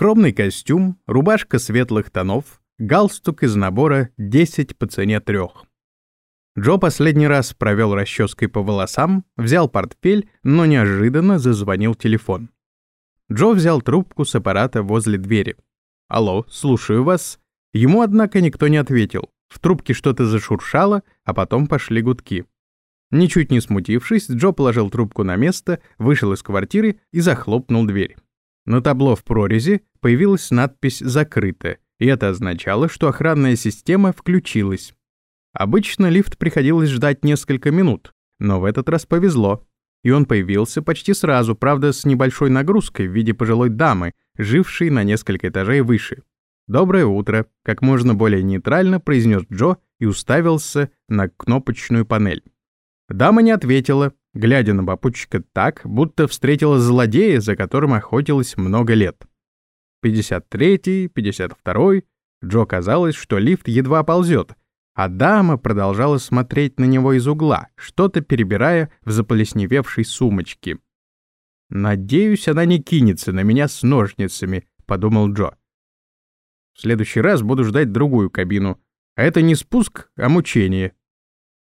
Скромный костюм, рубашка светлых тонов, галстук из набора 10 по цене трех. Джо последний раз провел расческой по волосам, взял портфель, но неожиданно зазвонил телефон. Джо взял трубку с аппарата возле двери. «Алло, слушаю вас». Ему, однако, никто не ответил. В трубке что-то зашуршало, а потом пошли гудки. Ничуть не смутившись, Джо положил трубку на место, вышел из квартиры и захлопнул дверь. На табло в прорези появилась надпись «Закрыто», и это означало, что охранная система включилась. Обычно лифт приходилось ждать несколько минут, но в этот раз повезло. И он появился почти сразу, правда, с небольшой нагрузкой в виде пожилой дамы, жившей на несколько этажей выше. «Доброе утро», — как можно более нейтрально произнес Джо и уставился на кнопочную панель. Дама не ответила, глядя на попутчика так, будто встретила злодея, за которым охотилась много лет. 53-й, 52-й. Джо казалось, что лифт едва ползет, а дама продолжала смотреть на него из угла, что-то перебирая в заполесневевшей сумочке. «Надеюсь, она не кинется на меня с ножницами», — подумал Джо. «В следующий раз буду ждать другую кабину. А это не спуск, а мучение».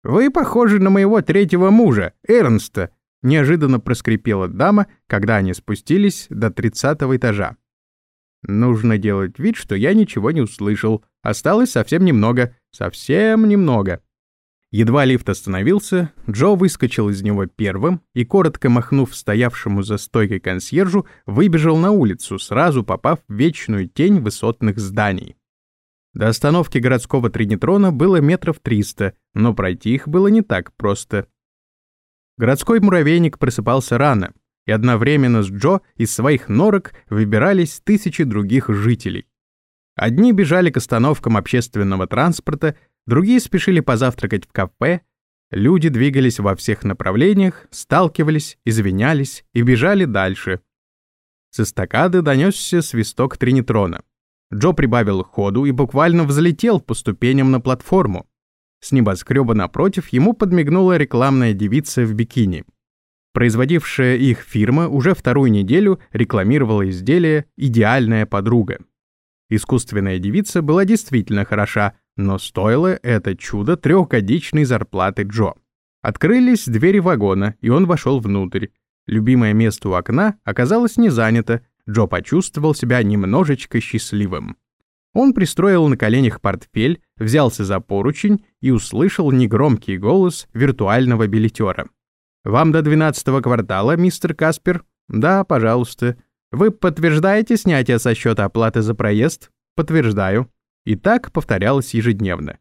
«Вы похожи на моего третьего мужа, Эрнста», — неожиданно проскрипела дама, когда они спустились до тридцатого этажа. Нужно делать вид, что я ничего не услышал. Осталось совсем немного. Совсем немного. Едва лифт остановился, Джо выскочил из него первым и, коротко махнув стоявшему за стойкой консьержу, выбежал на улицу, сразу попав в вечную тень высотных зданий. До остановки городского тринитрона было метров триста, но пройти их было не так просто. Городской муравейник просыпался рано, и одновременно с Джо из своих норок выбирались тысячи других жителей. Одни бежали к остановкам общественного транспорта, другие спешили позавтракать в кафе, люди двигались во всех направлениях, сталкивались, извинялись и бежали дальше. С эстакады донесся свисток тринитрона. Джо прибавил ходу и буквально взлетел по ступеням на платформу. С небоскреба напротив ему подмигнула рекламная девица в бикини — Производившая их фирма уже вторую неделю рекламировала изделие «Идеальная подруга». Искусственная девица была действительно хороша, но стоило это чудо трехгодичной зарплаты Джо. Открылись двери вагона, и он вошел внутрь. Любимое место у окна оказалось не занято, Джо почувствовал себя немножечко счастливым. Он пристроил на коленях портфель, взялся за поручень и услышал негромкий голос виртуального билетера. «Вам до двенадцатого квартала, мистер Каспер?» «Да, пожалуйста». «Вы подтверждаете снятие со счета оплаты за проезд?» «Подтверждаю». И так повторялось ежедневно.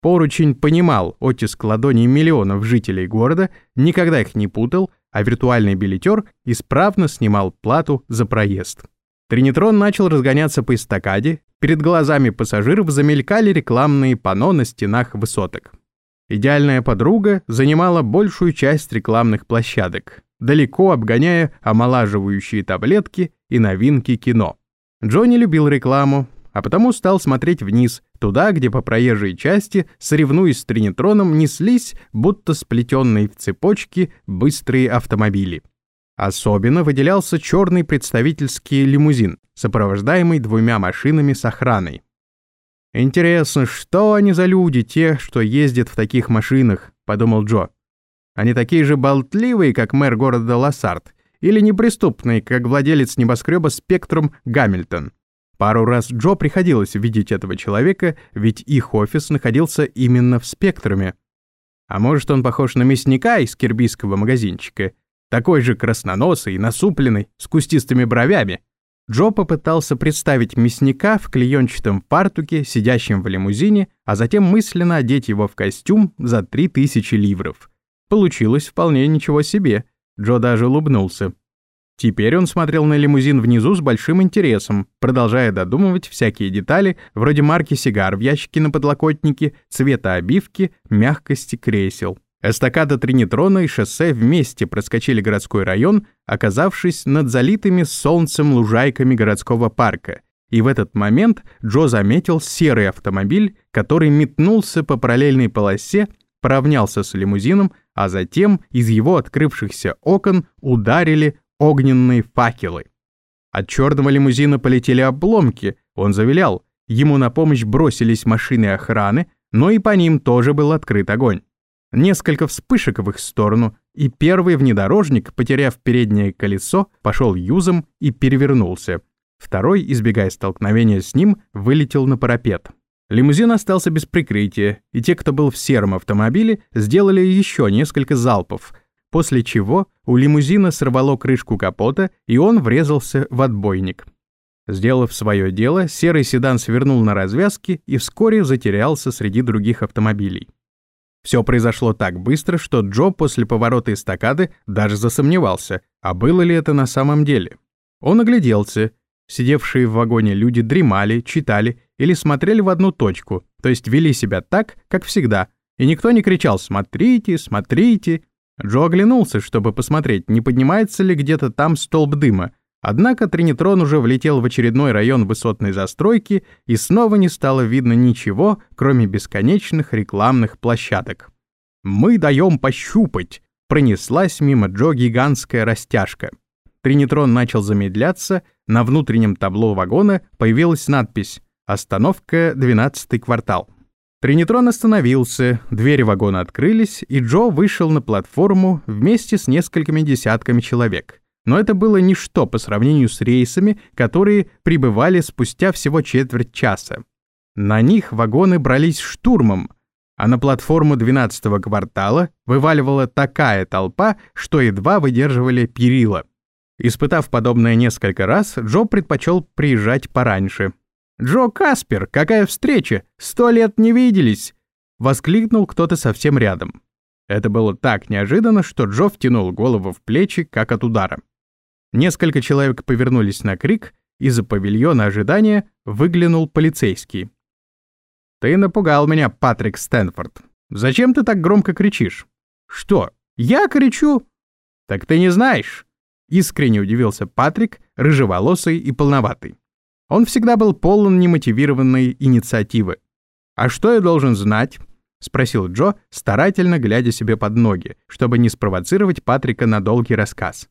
Поручень понимал оттиск ладоней миллионов жителей города, никогда их не путал, а виртуальный билетер исправно снимал плату за проезд. Тринитрон начал разгоняться по эстакаде, перед глазами пассажиров замелькали рекламные панно на стенах высоток. Идеальная подруга занимала большую часть рекламных площадок, далеко обгоняя омолаживающие таблетки и новинки кино. Джонни любил рекламу, а потому стал смотреть вниз, туда, где по проезжей части, соревнуясь с тринитроном, неслись, будто сплетенные в цепочки, быстрые автомобили. Особенно выделялся черный представительский лимузин, сопровождаемый двумя машинами с охраной. «Интересно, что они за люди, те, что ездят в таких машинах?» — подумал Джо. «Они такие же болтливые, как мэр города Лассард, или неприступные, как владелец небоскреба «Спектрум» Гамильтон?» Пару раз Джо приходилось видеть этого человека, ведь их офис находился именно в «Спектруме». А может, он похож на мясника из кирбийского магазинчика, такой же красноносый, насупленный, с кустистыми бровями, Джо попытался представить мясника в клеенчатом фартуке, сидящем в лимузине, а затем мысленно одеть его в костюм за 3000 ливров. Получилось вполне ничего себе. Джо даже улыбнулся. Теперь он смотрел на лимузин внизу с большим интересом, продолжая додумывать всякие детали, вроде марки сигар в ящике на подлокотнике, цвета обивки, мягкости кресел. Эстакада Тринитрона и шоссе вместе проскочили городской район, оказавшись над залитыми солнцем лужайками городского парка. И в этот момент Джо заметил серый автомобиль, который метнулся по параллельной полосе, поравнялся с лимузином, а затем из его открывшихся окон ударили огненные факелы. От черного лимузина полетели обломки, он завилял. Ему на помощь бросились машины охраны, но и по ним тоже был открыт огонь. Несколько вспышек в их сторону, и первый внедорожник, потеряв переднее колесо, пошел юзом и перевернулся. Второй, избегая столкновения с ним, вылетел на парапет. Лимузин остался без прикрытия, и те, кто был в сером автомобиле, сделали еще несколько залпов, после чего у лимузина сорвало крышку капота, и он врезался в отбойник. Сделав свое дело, серый седан свернул на развязке и вскоре затерялся среди других автомобилей. Все произошло так быстро, что Джо после поворота эстакады даже засомневался, а было ли это на самом деле. Он огляделся. Сидевшие в вагоне люди дремали, читали или смотрели в одну точку, то есть вели себя так, как всегда, и никто не кричал «смотрите, смотрите». Джо оглянулся, чтобы посмотреть, не поднимается ли где-то там столб дыма, Однако Тринитрон уже влетел в очередной район высотной застройки, и снова не стало видно ничего, кроме бесконечных рекламных площадок. «Мы даем пощупать!» Пронеслась мимо Джо гигантская растяжка. Тринитрон начал замедляться, на внутреннем табло вагона появилась надпись «Остановка 12 квартал». Тринитрон остановился, двери вагона открылись, и Джо вышел на платформу вместе с несколькими десятками человек. Но это было ничто по сравнению с рейсами, которые прибывали спустя всего четверть часа. На них вагоны брались штурмом, а на платформу 12-го квартала вываливала такая толпа, что едва выдерживали перила. Испытав подобное несколько раз, Джо предпочел приезжать пораньше. «Джо Каспер, какая встреча! Сто лет не виделись!» — воскликнул кто-то совсем рядом. Это было так неожиданно, что Джо втянул голову в плечи, как от удара. Несколько человек повернулись на крик, из-за павильона ожидания выглянул полицейский. «Ты напугал меня, Патрик Стэнфорд. Зачем ты так громко кричишь?» «Что, я кричу?» «Так ты не знаешь?» Искренне удивился Патрик, рыжеволосый и полноватый. Он всегда был полон немотивированной инициативы. «А что я должен знать?» — спросил Джо, старательно глядя себе под ноги, чтобы не спровоцировать Патрика на долгий рассказ.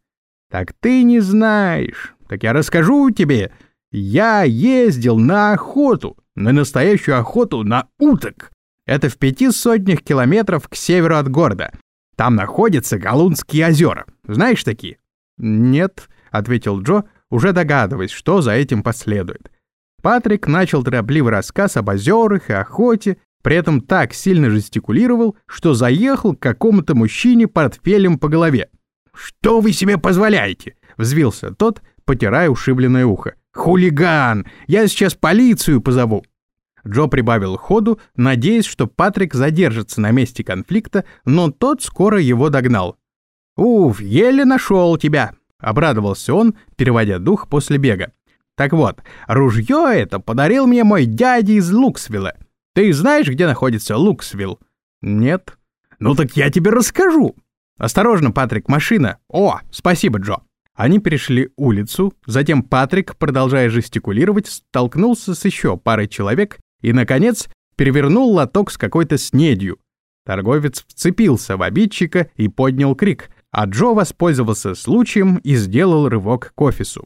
«Так ты не знаешь. Так я расскажу тебе. Я ездил на охоту, на настоящую охоту на уток. Это в пяти сотнях километров к северу от города. Там находятся Галунские озера. Знаешь такие?» «Нет», — ответил Джо, уже догадываясь, что за этим последует. Патрик начал торопливый рассказ об озерах и охоте, при этом так сильно жестикулировал, что заехал к какому-то мужчине портфелем по голове. «Что вы себе позволяете?» — взвился тот, потирая ушибленное ухо. «Хулиган! Я сейчас полицию позову!» Джо прибавил ходу, надеясь, что Патрик задержится на месте конфликта, но тот скоро его догнал. «Уф, еле нашел тебя!» — обрадовался он, переводя дух после бега. «Так вот, ружье это подарил мне мой дядя из Луксвилла. Ты знаешь, где находится Луксвилл?» «Нет». «Ну так я тебе расскажу. «Осторожно, Патрик, машина!» «О, спасибо, Джо!» Они перешли улицу, затем Патрик, продолжая жестикулировать, столкнулся с еще парой человек и, наконец, перевернул лоток с какой-то снедью. Торговец вцепился в обидчика и поднял крик, а Джо воспользовался случаем и сделал рывок к офису.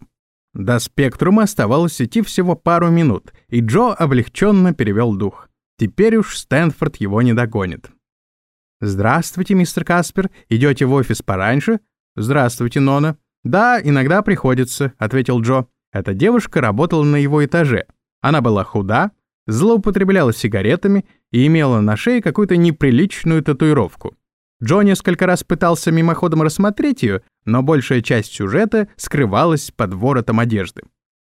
До спектрума оставалось идти всего пару минут, и Джо облегченно перевел дух. Теперь уж Стэнфорд его не догонит. «Здравствуйте, мистер Каспер. Идете в офис пораньше?» «Здравствуйте, Нона». «Да, иногда приходится», — ответил Джо. Эта девушка работала на его этаже. Она была худа, злоупотребляла сигаретами и имела на шее какую-то неприличную татуировку. Джо несколько раз пытался мимоходом рассмотреть ее, но большая часть сюжета скрывалась под воротом одежды.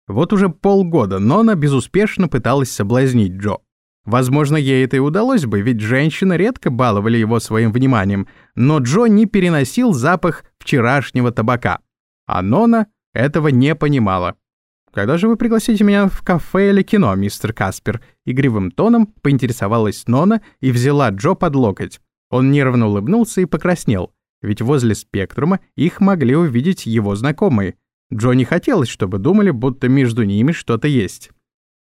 Вот уже полгода Нона безуспешно пыталась соблазнить Джо. Возможно, ей это и удалось бы, ведь женщины редко баловали его своим вниманием, но Джо не переносил запах вчерашнего табака. А Нона этого не понимала. «Когда же вы пригласите меня в кафе или кино, мистер Каспер?» Игривым тоном поинтересовалась Нона и взяла Джо под локоть. Он нервно улыбнулся и покраснел, ведь возле спектрума их могли увидеть его знакомые. Джо не хотелось, чтобы думали, будто между ними что-то есть.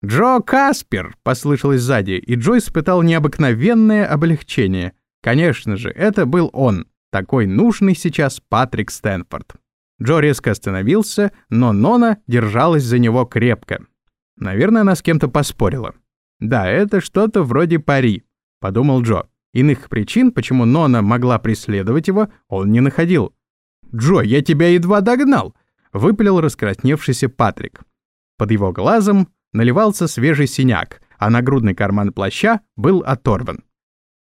«Джо Каспер!» — послышалось сзади, и Джо испытал необыкновенное облегчение. Конечно же, это был он, такой нужный сейчас Патрик Стэнфорд. Джо резко остановился, но Нона держалась за него крепко. Наверное, она с кем-то поспорила. «Да, это что-то вроде пари», — подумал Джо. Иных причин, почему Нона могла преследовать его, он не находил. «Джо, я тебя едва догнал!» — выпалил раскрасневшийся Патрик. Под его глазом наливался свежий синяк, а нагрудный карман плаща был оторван.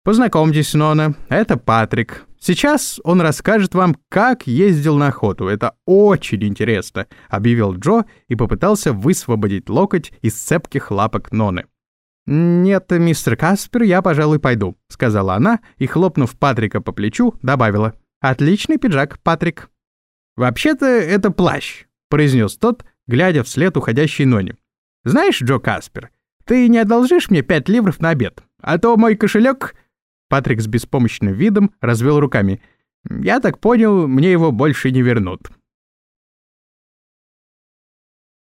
Познакомьтесь, Нона, это Патрик. Сейчас он расскажет вам, как ездил на охоту. Это очень интересно», — объявил Джо и попытался высвободить локоть из цепких лапок Ноны. «Нет, мистер Каспер, я, пожалуй, пойду», — сказала она и, хлопнув Патрика по плечу, добавила. «Отличный пиджак, Патрик». «Вообще-то это плащ», — произнес тот, глядя вслед уходящей Ноне. «Знаешь, Джо Каспер, ты не одолжишь мне пять ливров на обед, а то мой кошелек Патрик с беспомощным видом развел руками. «Я так понял, мне его больше не вернут».